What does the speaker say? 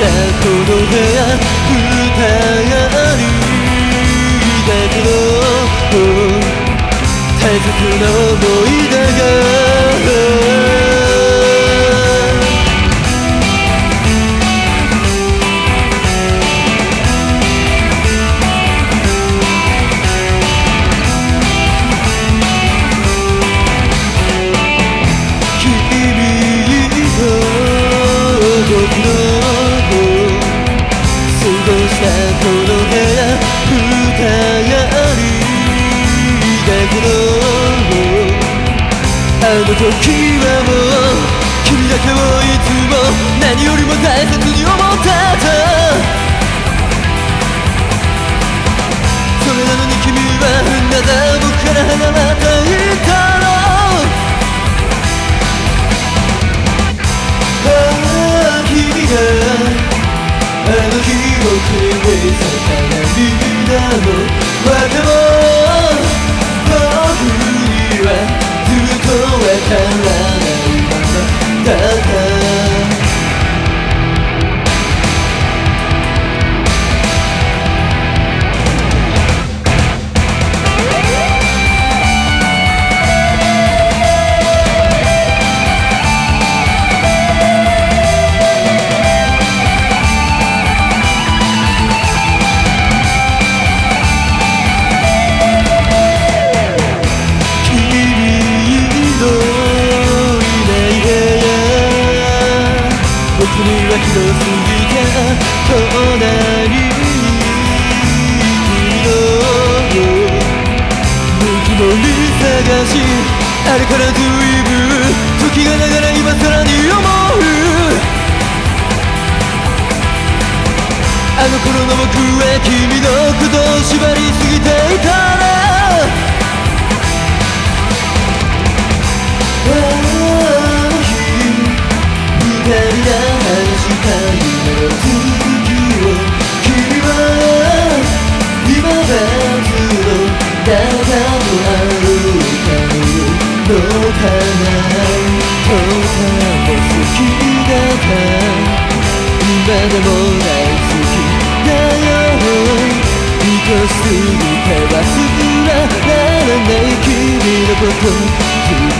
さこの部屋二人ありだけど大切な思い出が君僕のの時はもう君だけをいつも何よりも大切に思ってた。それなのに君はなぜ僕から離れていた。のああ君があの日僕にさた涙の。僕には広すぎて隣に君のぬくもり探しあれからずいぶん時が流れ今さらに思うあの頃の僕は君のことを縛りすぎていたただ今でも大好きだよ愛すぎて忘れられない。君のこと